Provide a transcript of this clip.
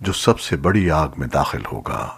جو سب سے بڑی آگ میں داخل ہوگا۔